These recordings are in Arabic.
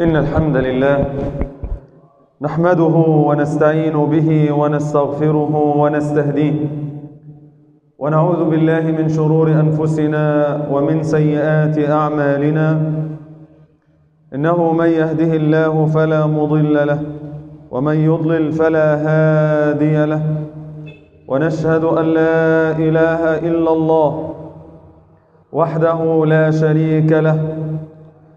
إن الحمد لله نحمده ونستعين به ونستغفره ونستهديه ونعوذ بالله من شرور أنفسنا ومن سيئات أعمالنا إنه من يهده الله فلا مضل له ومن يضلل فلا هادي له ونشهد أن لا إله إلا الله وحده لا شريك له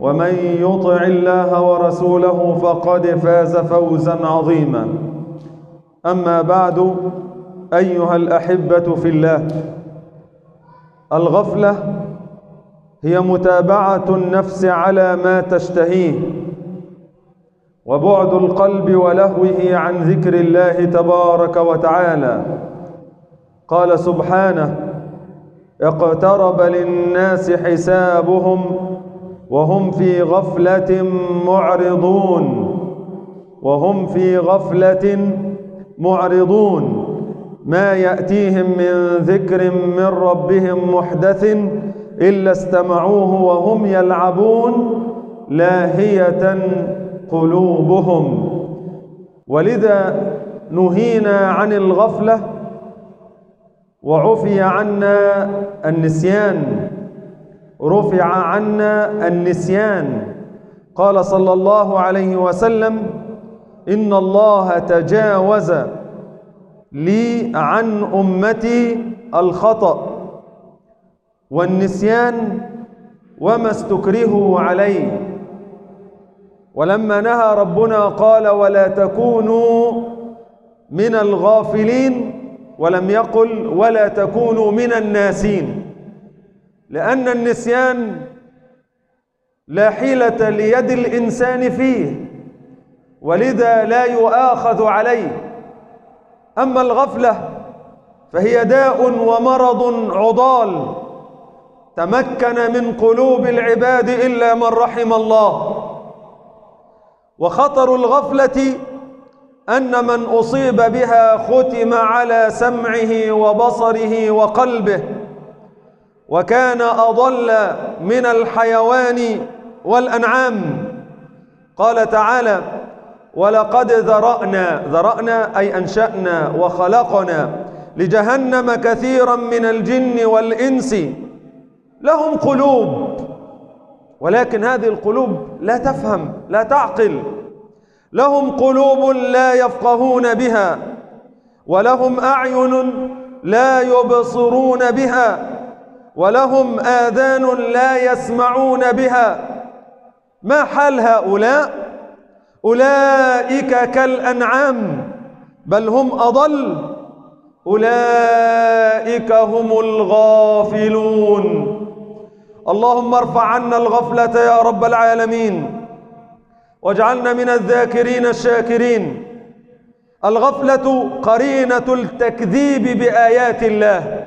ومن يطع الله ورسوله فقد فاز فوزا عظيما. أما بعد أيها الأحبة في الله الغفلة هي متابعة النفس على ما تشتهيه وبعد القلب ولهوه عن ذكر الله تبارك وتعالى. قال سبحانه اقترب للناس حسابهم وهم في غفلة معرضون. وهم في غفلة معرضون. ما يأتيهم من ذكر من ربهم محدث إلا استمعوه وهم يلعبون لاهية قلوبهم. ولذا نهينا عن الغفلة وعفي عنا النسيان. رفع عنا النسيان. قال صلى الله عليه وسلم إن الله تجاوز لي عن أمتي الخطأ. والنسيان وما استكرهوا عليه. ولما نهى ربنا قال ولا تكونوا من الغافلين ولم يقل ولا تكونوا من الناسين. لأن النسيان لا حيلة ليد الإنسان فيه ولذا لا يؤاخذ عليه. أما الغفلة فهي داء ومرض عضال تمكن من قلوب العباد إلا من رحم الله. وخطر الغفلة أن من أصيب بها ختم على سمعه وبصره وقلبه. وكان أضل من الحيوان والأنعام. قال تعالى ولقد ذرأنا ذرأنا أي أنشأنا وخلقنا لجهنم كثيرا من الجن والإنس. لهم قلوب. ولكن هذه القلوب لا تفهم لا تعقل. لهم قلوب لا يفقهون بها. ولهم أعين لا يبصرون بها. ولهم آذان لا يسمعون بها. ما حال هؤلاء؟ أولئك كالأنعام بل هم أضل. أولئك هم الغافلون. اللهم ارفع عنا الغفلة يا رب العالمين. واجعلنا من الذاكرين الشاكرين. الغفلة قرينة التكذيب بآيات الله.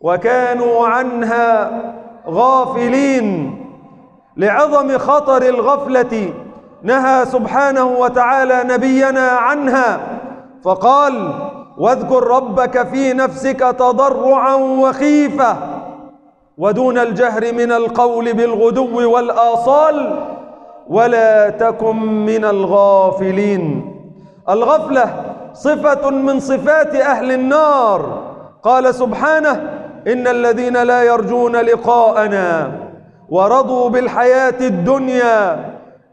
وكانوا عنها غافلين لعظم خطر الغفلة نهى سبحانه وتعالى نبينا عنها فقال واذكر ربك في نفسك تضرعا وخيفة ودون الجهر من القول بالغدو والآصال ولا تكن من الغافلين الغفلة صفة من صفات أهل النار قال سبحانه ان الذين لا يرجون لقاءنا ورضوا بالحياة الدنيا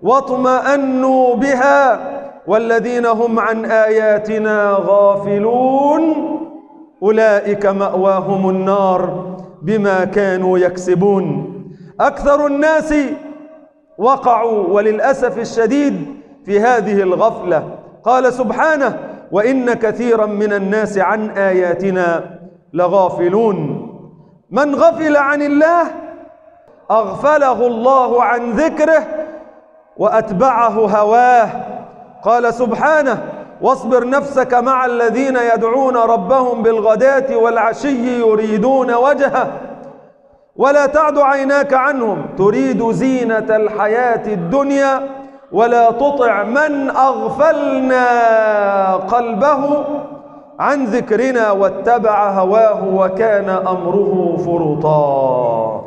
واطمأنوا بها والذين هم عن اياتنا غافلون اولئك مأواهم النار بما كانوا يكسبون أكثر الناس وقعوا وللاسف الشديد في هذه الغفله قال سبحانه وان كثيرا من الناس عن اياتنا لغافلون من غفل عن الله أغفله الله عن ذكره وأتبعه هواه. قال سبحانه واصبر نفسك مع الذين يدعون ربهم بالغداة والعشي يريدون وجهه ولا تعد عيناك عنهم. تريد زينة الحياة الدنيا ولا تطع من أغفلنا قلبه عن ذكرنا واتبع هواه وكان أمره فرطا.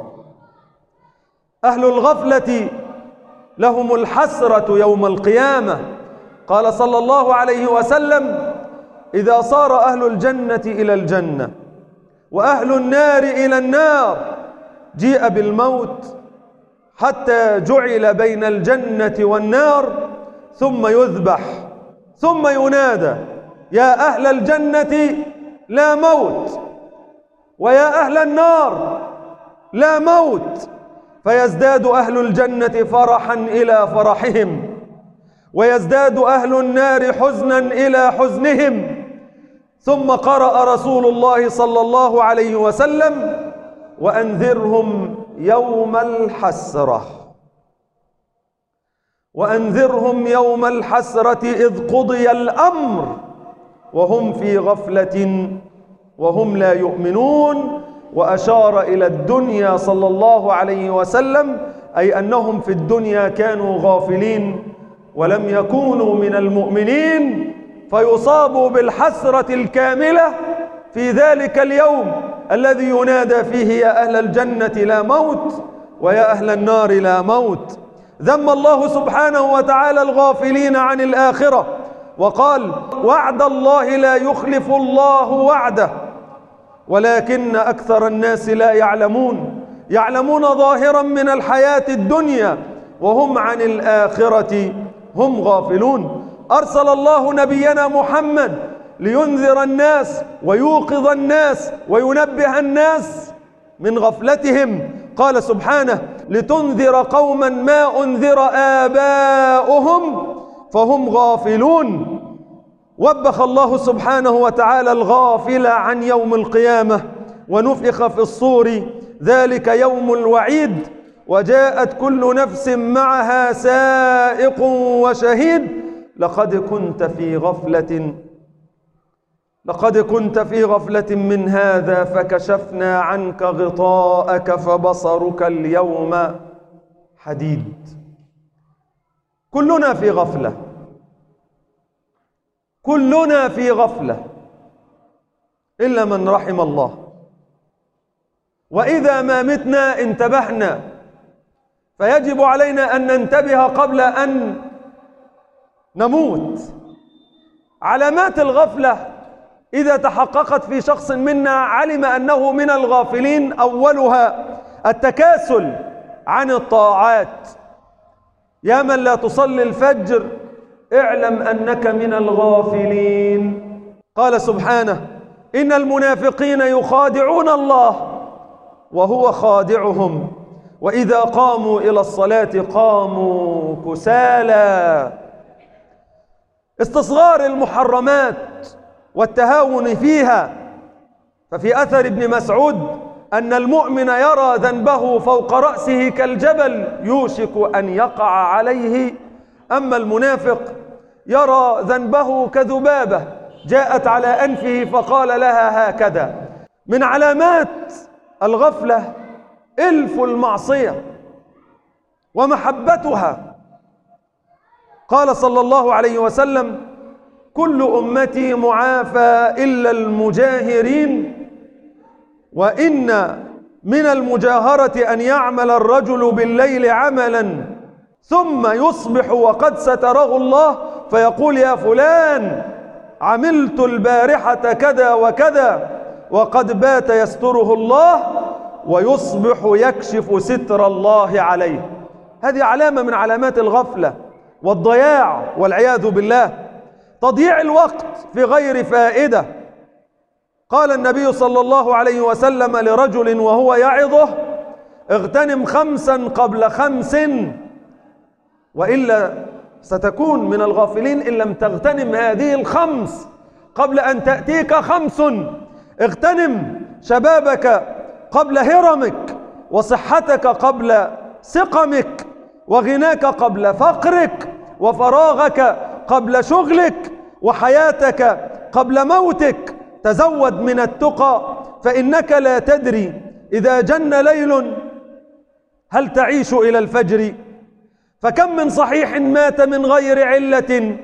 أهل الغفلة لهم الحسرة يوم القيامة. قال صلى الله عليه وسلم إذا صار أهل الجنة إلى الجنة وأهل النار إلى النار جيء بالموت حتى جعل بين الجنة والنار ثم يذبح ثم ينادى. يا أهل الجنة لا موت ويا أهل النار لا موت فيزداد أهل الجنة فرحا إلى فرحهم ويزداد أهل النار حزنا إلى حزنهم. ثم قرأ رسول الله صلى الله عليه وسلم وأنذرهم يوم الحسرة وأنذرهم يوم الحسرة إذ قضي الأمر وهم في غفلة وهم لا يؤمنون وأشار إلى الدنيا صلى الله عليه وسلم أي أنهم في الدنيا كانوا غافلين ولم يكونوا من المؤمنين فيصابوا بالحسرة الكاملة في ذلك اليوم الذي ينادى فيه يا أهل الجنة لا موت ويا أهل النار لا موت. ذم الله سبحانه وتعالى الغافلين عن الآخرة. وقال وعد الله لا يخلف الله وعده ولكن أكثر الناس لا يعلمون يعلمون ظاهرا من الحياة الدنيا وهم عن الآخرة هم غافلون. أرسل الله نبينا محمد لينذر الناس ويوقظ الناس وينبه الناس من غفلتهم. قال سبحانه لتنذر قوما ما أنذر آباؤهم فهم غافلون. وبخ الله سبحانه وتعالى الغافل عن يوم القيامة ونفخ في الصور. ذلك يوم الوعيد. وجاءت كل نفس معها سائق وشهيد. لقد كنت في غفلة. لقد كنت في غفلة من هذا فكشفنا عنك غطاءك فبصرك اليوم. حديد. كلنا في غفلة. كلنا في غفلة إلا من رحم الله. وإذا ما متنا انتبهنا. فيجب علينا أن ننتبه قبل أن نموت. علامات الغفلة إذا تحققت في شخص منا علم أنه من الغافلين أولها التكاسل عن الطاعات. يا من لا تصلي الفجر اعلم أنك من الغافلين قال سبحانه إن المنافقين يخادعون الله وهو خادعهم. وإذا قاموا إلى الصلاة قاموا كسالى استصغار المحرمات والتهاون فيها. ففي أثر ابن مسعود أن المؤمن يرى ذنبه فوق رأسه كالجبل يوشك أن يقع عليه أما المنافق يرى ذنبه كذبابة جاءت على أنفه فقال لها هكذا. من علامات الغفلة إلف المعصية ومحبتها. قال صلى الله عليه وسلم كل أمتي معافى إلا المجاهرين وإن من المجاهرة أن يعمل الرجل بالليل عملاً ثم يصبح وقد ستره الله فيقول يا فلان عملت البارحة كذا وكذا وقد بات يستره الله ويصبح يكشف ستر الله عليه. هذه علامة من علامات الغفلة والضياع والعياذ بالله. تضييع الوقت في غير فائدة. قال النبي صلى الله عليه وسلم لرجل وهو يعظه اغتنم خمسا قبل خمس وإلا ستكون من الغافلين إن لم تغتنم هذه الخمس. قبل أن تأتيك خمس. اغتنم شبابك قبل هرمك وصحتك قبل سقمك وغناك قبل فقرك وفراغك قبل شغلك وحياتك قبل موتك. تزود من التقى فإنك لا تدري إذا جن ليل هل تعيش إلى الفجر؟ فكم من صحيح مات من غير علة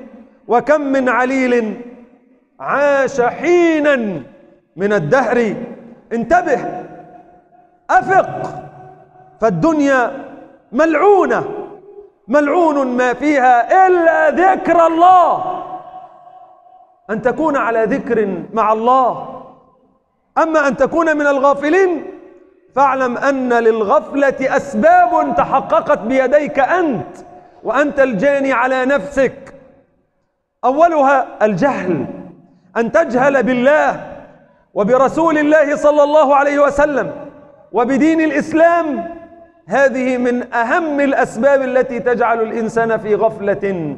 وكم من عليل عاش حينا من الدهر. انتبه أفق. فالدنيا ملعونة ملعون ما فيها إلا ذكر الله. أن تكون على ذكر مع الله. أما أن تكون من الغافلين فاعلم أن للغفلة أسباب تحققت بيديك أنت وأنت الجاني على نفسك. أولها الجهل أن تجهل بالله وبرسول الله صلى الله عليه وسلم وبدين الإسلام. هذه من أهم الأسباب التي تجعل الإنسان في غفلة.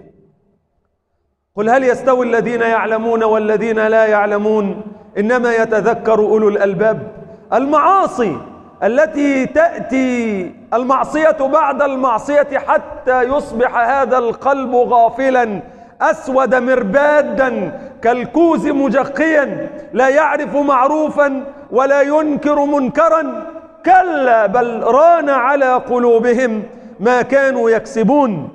قل هل يستوي الذين يعلمون والذين لا يعلمون؟ إنما يتذكر أولو الألباب. المعاصي التي تأتي المعصية بعد المعصية حتى يصبح هذا القلب غافلا أسود مربادا كالكوز مجقيا لا يعرف معروفا ولا ينكر منكرا. كلا بل ران على قلوبهم ما كانوا يكسبون.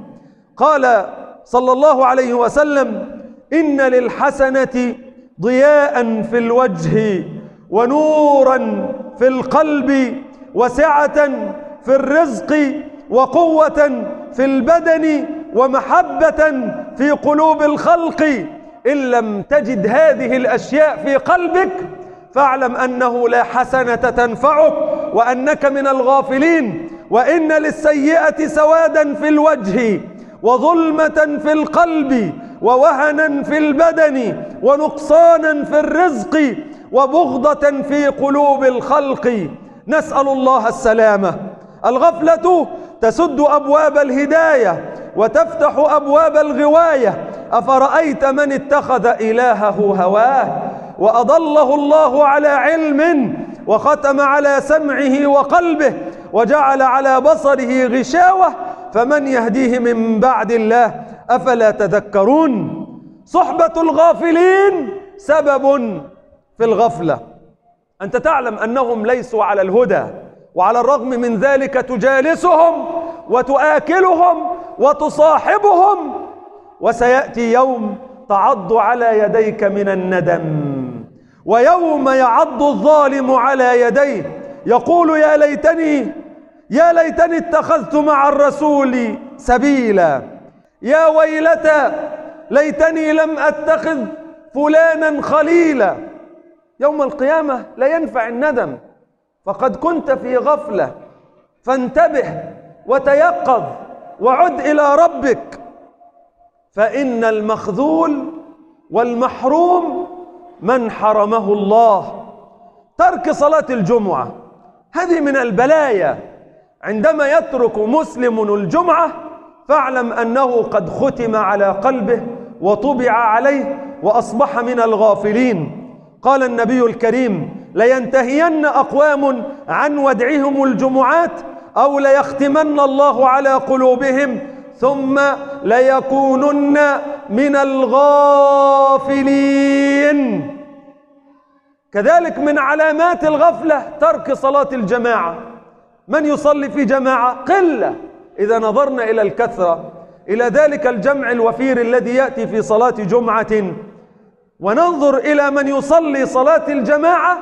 قال صلى الله عليه وسلم إن للحسنة ضياء في الوجه ونورا في القلب وسعة في الرزق وقوة في البدن ومحبة في قلوب الخلق. إن لم تجد هذه الأشياء في قلبك فاعلم أنه لا حسنة تنفعك وأنك من الغافلين. وإن للسيئة سوادا في الوجه وظلمة في القلب ووهنا في البدن ونقصانا في الرزق وبغضة في قلوب الخلق. نسأل الله السلامة. الغفلة تسد أبواب الهداية وتفتح أبواب الغواية. أفرأيت من اتخذ إلهه هواه؟ وأضله الله على علم وختم على سمعه وقلبه وجعل على بصره غشاوة. فمن يهديه من بعد الله؟ أفلا تذكرون؟ صحبة الغافلين سبب في الغفلة. أنت تعلم أنهم ليسوا على الهدى وعلى الرغم من ذلك تجالسهم وتآكلهم وتصاحبهم. وسيأتي يوم تعض على يديك من الندم ويوم يعض الظالم على يديه. يقول يا ليتني يا ليتني اتخذت مع الرسول سبيلا. يا ويلتى ليتني لم أتخذ فلانا خليلا. يوم القيامة لا ينفع الندم. فقد كنت في غفلة. فانتبه وتيقظ وعد إلى ربك. فإن المخذول والمحروم من حرمه الله. ترك صلاة الجمعة. هذه من البلايا. عندما يترك مسلم الجمعة فاعلم أنه قد ختم على قلبه وطبع عليه وأصبح من الغافلين. قال النبي الكريم لينتهين أقوام عن ودعهم الجمعات أو ليختمن الله على قلوبهم ثم ليكونن من الغافلين. كذلك من علامات الغفلة ترك صلاة الجماعة. من يصلي في جماعة؟ قلة. إذا نظرنا إلى الكثرة إلى ذلك الجمع الوفير الذي يأتي في صلاة جمعة وننظر إلى من يصلي صلاة الجماعة.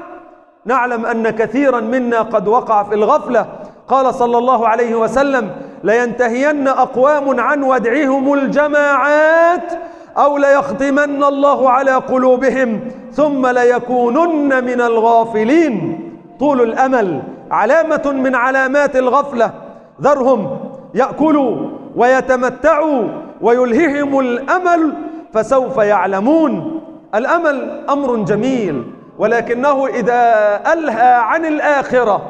نعلم أن كثيرا منا قد وقع في الغفلة. قال صلى الله عليه وسلم لينتهين أقوام عن ودعهم الجماعات أو ليختمن الله على قلوبهم ثم ليكونن من الغافلين. طول الأمل. علامة من علامات الغفلة. ذرهم يأكلوا ويتمتعوا ويلههم الأمل فسوف يعلمون. الأمل أمر جميل ولكنه إذا ألهى عن الآخرة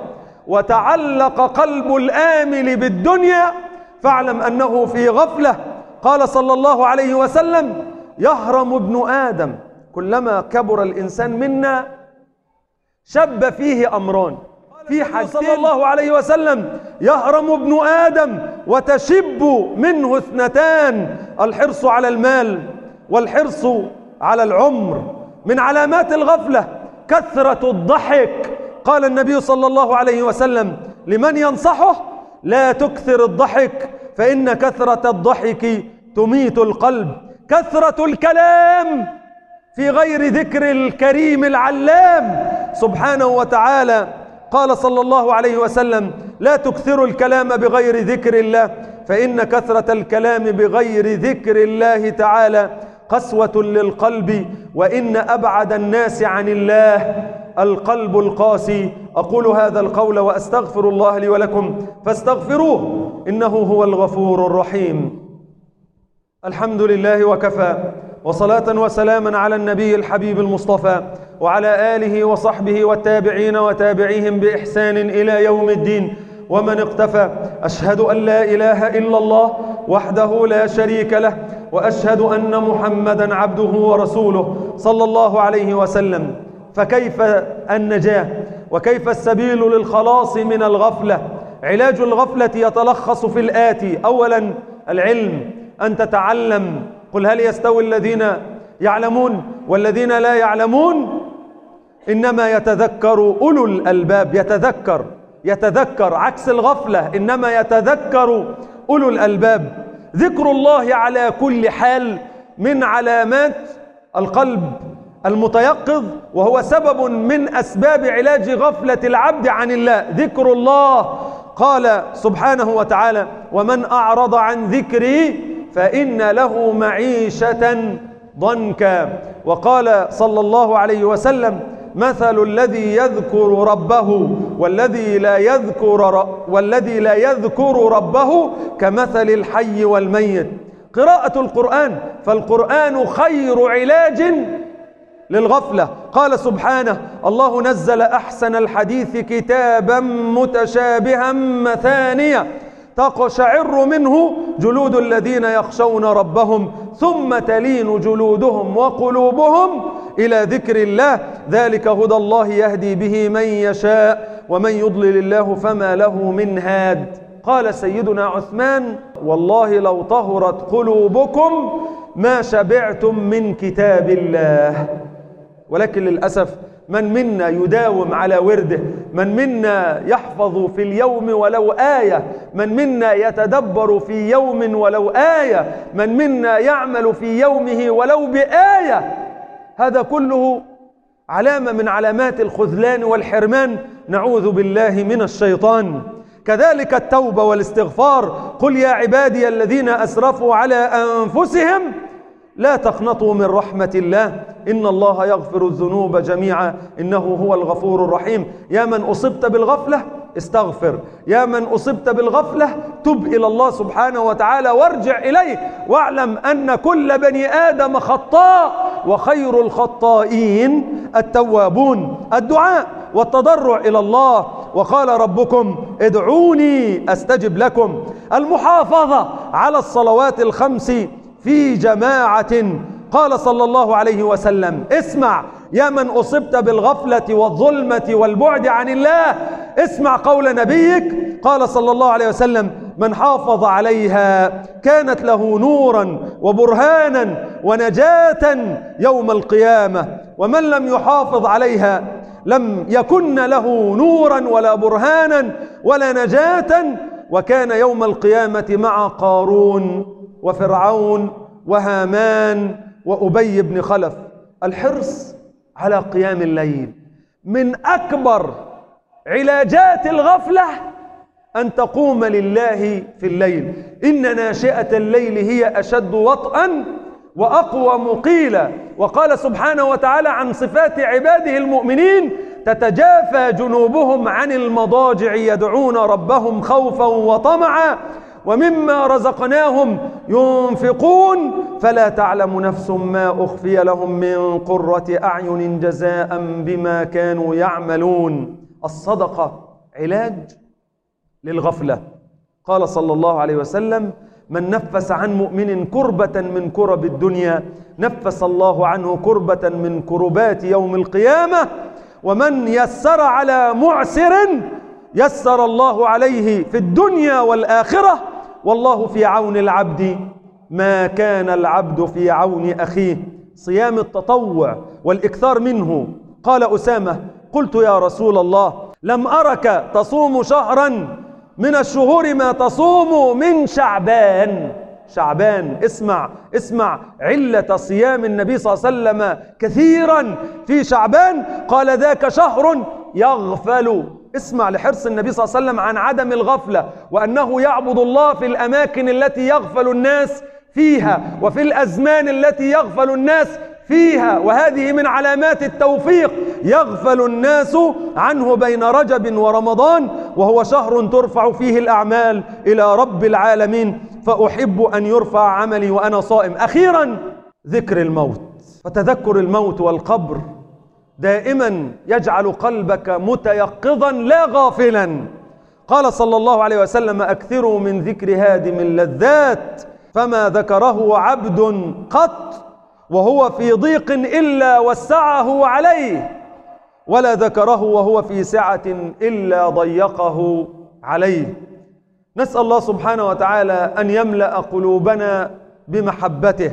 وتعلق قلب الآمل بالدنيا فاعلم أنه في غفلة. قال صلى الله عليه وسلم يهرم ابن آدم كلما كبر الإنسان منا شب فيه أمران. في حديث صلى الله عليه وسلم يهرم ابن آدم وتشب منه اثنتان الحرص على المال والحرص على العمر من علامات الغفلة كثرة الضحك. قال النبي صلى الله عليه وسلم لمن ينصحه؟ لا تكثر الضحك فإن كثرة الضحك تميت القلب. كثرة الكلام في غير ذكر الكريم العلام. سبحانه وتعالى قال صلى الله عليه وسلم لا تكثروا الكلام بغير ذكر الله فإن كثرة الكلام بغير ذكر الله تعالى قسوة للقلب وإن أبعد الناس عن الله القلب القاسي. أقول هذا القول وأستغفر الله لي ولكم. فاستغفروه إنه هو الغفور الرحيم. الحمد لله وكفى وصلاة وسلاما على النبي الحبيب المصطفى وعلى آله وصحبه والتابعين وتابعيهم بإحسان إلى يوم الدين. ومن اقتفى أشهد أن لا إله إلا الله وحده لا شريك له وأشهد أن محمدا عبده ورسوله صلى الله عليه وسلم. فكيف النجاة؟ وكيف السبيل للخلاص من الغفلة؟ علاج الغفلة يتلخص في الآتي. أولا العلم أن تتعلم. قل هل يستوي الذين يعلمون؟ والذين لا يعلمون إنما يتذكر أولو الألباب يتذكر. يتذكر عكس الغفلة إنما يتذكر أولو الألباب. ذكر الله على كل حال من علامات القلب المتيقظ وهو سبب من أسباب علاج غفلة العبد عن الله. ذكر الله قال سبحانه وتعالى ومن أعرض عن ذكري فإن له معيشة ضنكا. وقال صلى الله عليه وسلم مثل الذي يذكر ربه والذي لا يذكر والذي لا يذكر ربه كمثل الحي والميت. قراءة القرآن فالقرآن خير علاج للغفلة. قال سبحانه الله نزل أحسن الحديث كتابا متشابها مثانية تقشعر منه جلود الذين يخشون ربهم ثم تلين جلودهم وقلوبهم إلى ذكر الله. ذلك هدى الله يهدي به من يشاء ومن يضلل الله فما له من هاد. قال سيدنا عثمان والله لو طهرت قلوبكم ما شبعتم من كتاب الله. ولكن للأسف من منا يداوم على ورده من منا يحفظ في اليوم ولو آية من منا يتدبر في يوم ولو آية من منا يعمل في يومه ولو بآية. هذا كله علامة من علامات الخذلان والحرمان. نعوذ بالله من الشيطان. كذلك التوبة والاستغفار. قل يا عبادي الذين أسرفوا على أنفسهم لا تقنطوا من رحمة الله. إن الله يغفر الذنوب جميعا. إنه هو الغفور الرحيم. يا من أصبت بالغفلة استغفر. يا من أصبت بالغفلة تب إلى الله سبحانه وتعالى وارجع إليه واعلم أن كل بني آدم خطاء وخير الخطائين التوابون. الدعاء والتضرع إلى الله. وقال ربكم ادعوني أستجب لكم. المحافظة على الصلوات الخمس في جماعة. قال صلى الله عليه وسلم اسمع يا من أصبت بالغفلة والظلمة والبعد عن الله اسمع قول نبيك. قال صلى الله عليه وسلم من حافظ عليها كانت له نورا وبرهانا ونجاة يوم القيامة. ومن لم يحافظ عليها لم يكن له نورا ولا برهانا ولا نجاة. وكان يوم القيامة مع قارون وفرعون وهامان وأبي بن خلف. الحرص على قيام الليل من أكبر علاجات الغفلة أن تقوم لله في الليل. إن ناشئة الليل هي أشد وطئا وأقوى مقيلة وقال سبحانه وتعالى عن صفات عباده المؤمنين تتجافى جنوبهم عن المضاجع يدعون ربهم خوفا وطمعا. ومما رزقناهم ينفقون. فلا تعلم نفس ما أخفي لهم من قرة أعين جزاء بما كانوا يعملون. الصدقة علاج للغفلة. قال صلى الله عليه وسلم من نفس عن مؤمن كربة من كرب الدنيا نفس الله عنه كربة من كربات يوم القيامة ومن يسر على معسر يسر الله عليه في الدنيا والآخرة. والله في عون العبد ما كان العبد في عون أخيه. صيام التطوع والإكثار منه. قال أسامة قلت يا رسول الله لم أرك تصوم شهرا. من الشهور ما تصوم من شعبان. شعبان اسمع اسمع. علة صيام النبي صلى الله عليه وسلم كثيرا. في شعبان قال ذاك شهر يغفل. اسمع لحرص النبي صلى الله عليه وسلم عن عدم الغفلة وأنه يعبد الله في الأماكن التي يغفل الناس فيها وفي الأزمان التي يغفل الناس فيها وهذه من علامات التوفيق. يغفل الناس عنه بين رجب ورمضان وهو شهر ترفع فيه الأعمال إلى رب العالمين. فأحب أن يرفع عملي وأنا صائم. أخيرا ذكر الموت. فتذكر الموت والقبر. دائما يجعل قلبك متيقظا لا غافلا. قال صلى الله عليه وسلم أكثروا من ذكر هادم اللذات فما ذكره عبد قط. وهو في ضيق إلا وسعه عليه ولا ذكره وهو في سعة إلا ضيقه عليه. نسأل الله سبحانه وتعالى أن يملأ قلوبنا بمحبته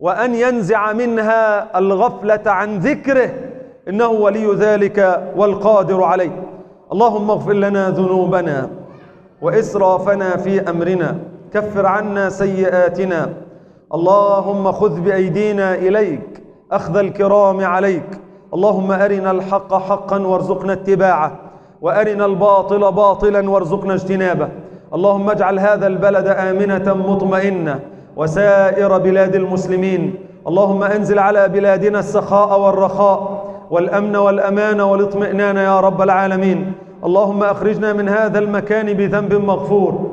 وأن ينزع منها الغفلة عن ذكره إنه ولي ذلك والقادر عليه. اللهم اغفر لنا ذنوبنا وإسرافنا في أمرنا كفر عنا سيئاتنا اللهم خذ بأيدينا إليك أخذ الكرام عليك. اللهم أرنا الحق حقا وارزقنا اتباعه وأرنا الباطل باطلا وارزقنا اجتنابه. اللهم اجعل هذا البلد آمنة مطمئنة وسائر بلاد المسلمين. اللهم أنزل على بلادنا السخاء والرخاء والأمن والأمان والاطمئنان يا رب العالمين. اللهم أخرجنا من هذا المكان بذنب مغفور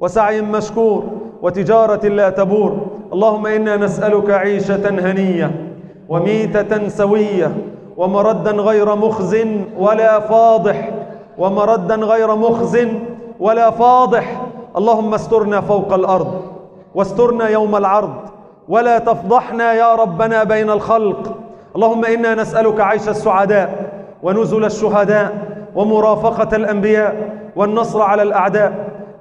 وسعي مشكور وتجارة لا تبور. اللهم إنا نسألك عيشة هنية وميتة سوية ومردا غير مخز ولا فاضح ومردا غير مخز ولا فاضح. اللهم استرنا فوق الأرض واسترنا يوم العرض ولا تفضحنا يا ربنا بين الخلق. اللهم إنا نسألك عيش السعداء ونزل الشهداء ومرافقة الأنبياء والنصر على الأعداء.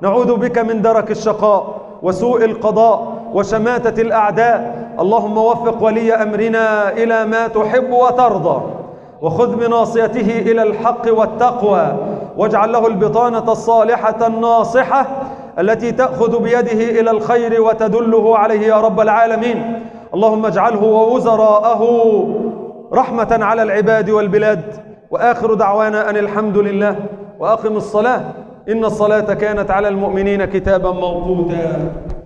نعوذ بك من درك الشقاء وسوء القضاء وشماتة الأعداء. اللهم وفق ولي أمرنا إلى ما تحب وترضى وخذ بناصيته إلى الحق والتقوى واجعل له البطانة الصالحة الناصحة التي تأخذ بيده إلى الخير وتدله عليه يا رب العالمين. اللهم اجعله ووزراءه رحمة على العباد والبلاد. وآخر دعوانا أن الحمد لله وأقم الصلاة. إن الصلاة كانت على المؤمنين كتابا موقوتا.